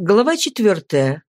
Глава четвертая.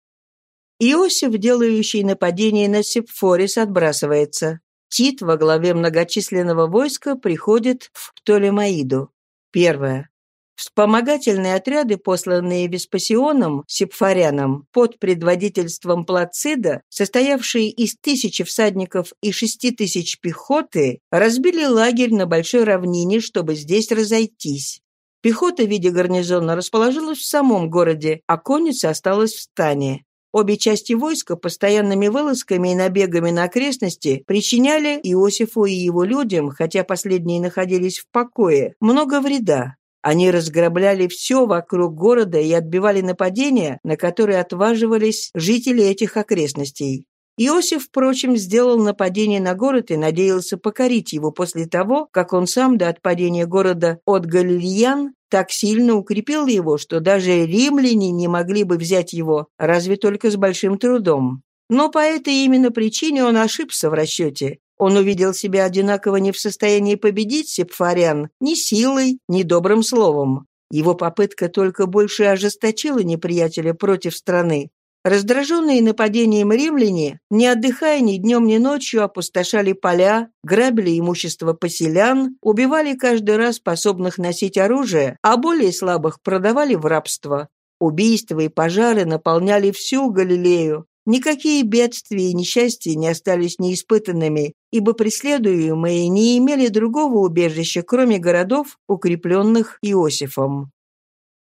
Иосиф, делающий нападение на Сепфорис, отбрасывается. Тит во главе многочисленного войска приходит в Птолемаиду. Первое. Вспомогательные отряды, посланные Веспасионом, Сепфоряном, под предводительством Плацида, состоявшие из тысячи всадников и шести тысяч пехоты, разбили лагерь на большой равнине, чтобы здесь разойтись. Пехота в виде гарнизона расположилась в самом городе, а конница осталась в стане. Обе части войска постоянными вылазками и набегами на окрестности причиняли Иосифу и его людям, хотя последние находились в покое, много вреда. Они разграбляли все вокруг города и отбивали нападения, на которые отваживались жители этих окрестностей. Иосиф, впрочем, сделал нападение на город и надеялся покорить его после того, как он сам до отпадения города от Галилеян так сильно укрепил его, что даже римляне не могли бы взять его, разве только с большим трудом. Но по этой именно причине он ошибся в расчете. Он увидел себя одинаково не в состоянии победить сепфарян ни силой, ни добрым словом. Его попытка только больше ожесточила неприятеля против страны. Раздраженные нападением римляне, не отдыхая ни днем, ни ночью, опустошали поля, грабили имущество поселян, убивали каждый раз способных носить оружие, а более слабых продавали в рабство. Убийства и пожары наполняли всю Галилею. Никакие бедствия и несчастья не остались неиспытанными, ибо преследуемые не имели другого убежища, кроме городов, укрепленных Иосифом.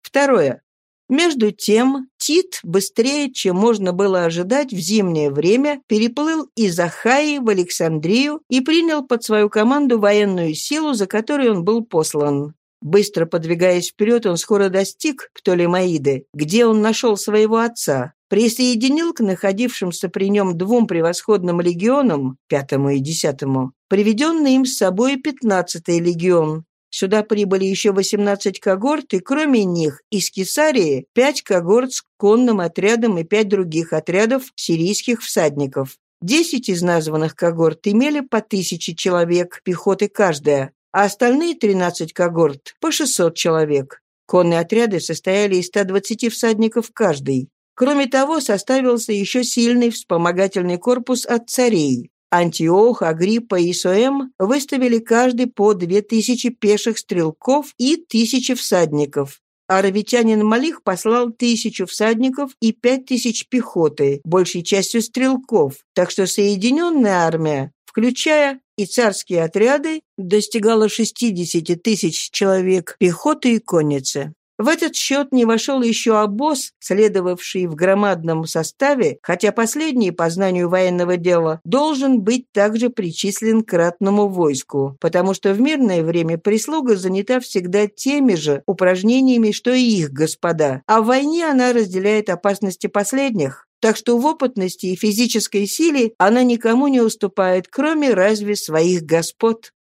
Второе. Между тем, Тит быстрее, чем можно было ожидать в зимнее время, переплыл из Ахаи в Александрию и принял под свою команду военную силу, за которой он был послан. Быстро подвигаясь вперед, он скоро достиг Птолемаиды, где он нашел своего отца, присоединил к находившимся при нем двум превосходным легионам, пятому и десятому, приведенный им с собой пятнадцатый легион, Сюда прибыли еще 18 когорт, и кроме них из Кесарии 5 когорт с конным отрядом и 5 других отрядов сирийских всадников. Десять из названных когорт имели по тысяче человек пехоты каждая, а остальные 13 когорт – по 600 человек. Конные отряды состояли из 120 всадников каждый. Кроме того, составился еще сильный вспомогательный корпус от царей. Антиох, Агриппа и Соэм выставили каждый по две тысячи пеших стрелков и тысячи всадников. Аравитянин Малих послал тысячу всадников и пять тысяч пехоты, большей частью стрелков, так что соединенная армия, включая и царские отряды, достигала 60 тысяч человек пехоты и конницы. В этот счет не вошел еще обоз, следовавший в громадном составе, хотя последний, по знанию военного дела, должен быть также причислен к ратному войску, потому что в мирное время прислуга занята всегда теми же упражнениями, что и их господа, а в войне она разделяет опасности последних. Так что в опытности и физической силе она никому не уступает, кроме разве своих господ.